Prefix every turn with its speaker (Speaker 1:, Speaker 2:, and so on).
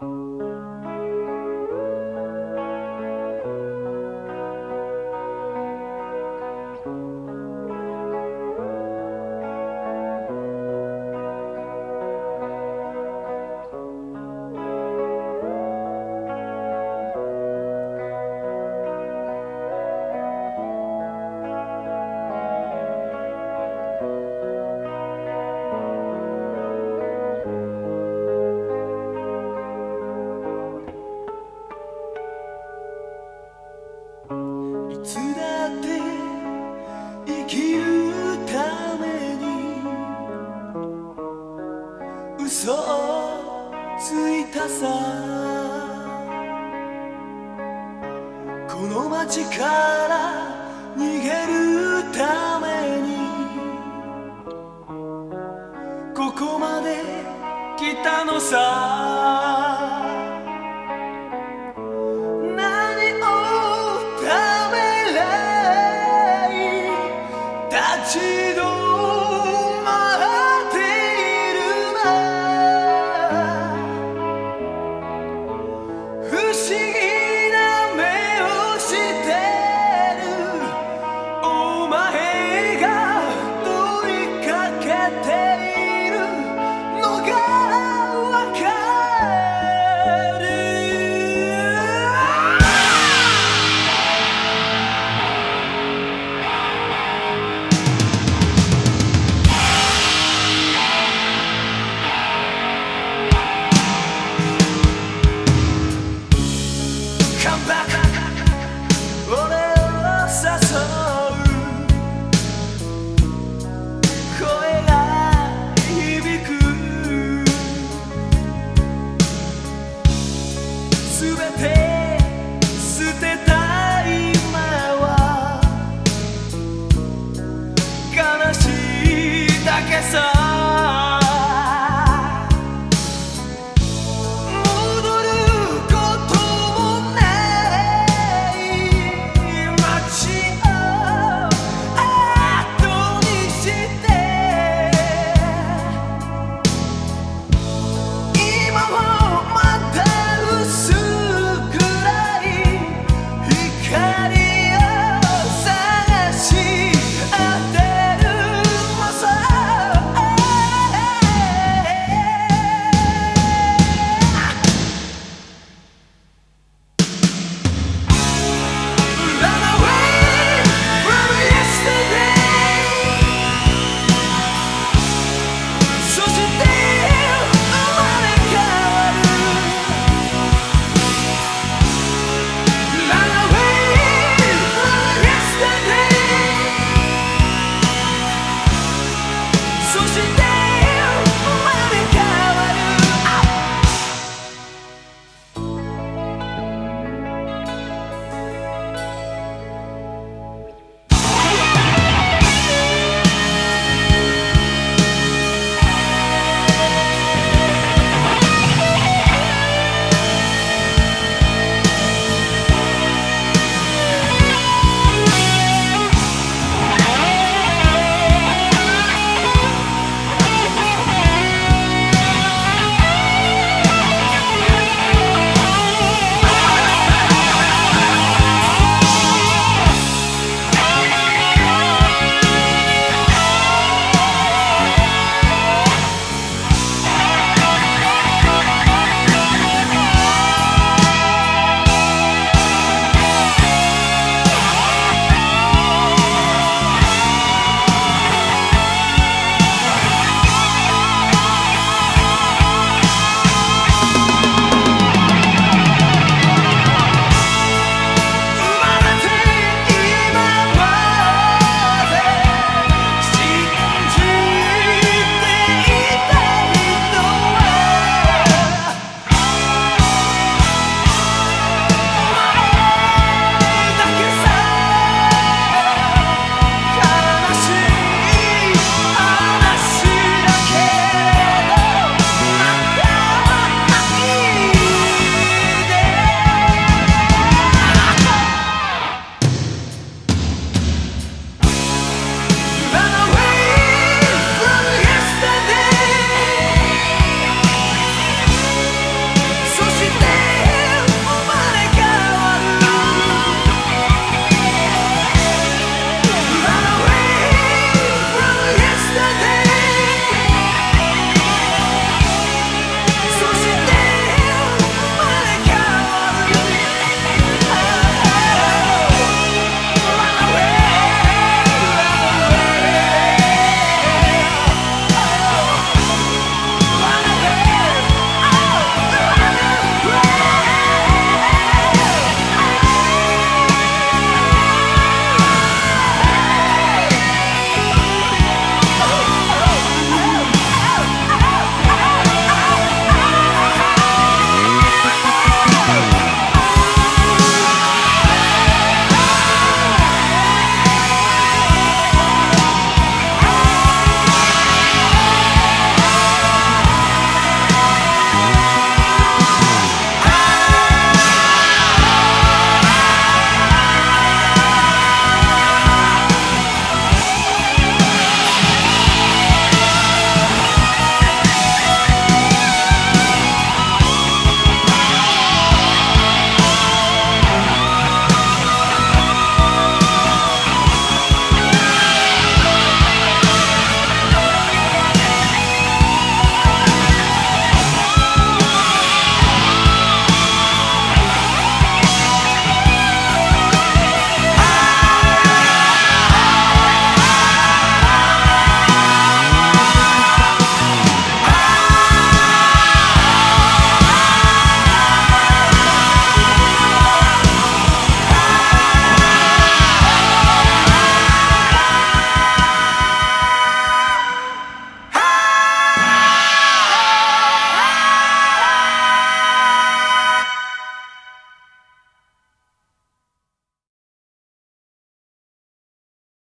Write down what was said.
Speaker 1: Oh. you. 嘘をついたさ。この街から逃げる俺を誘う。声が響く。全て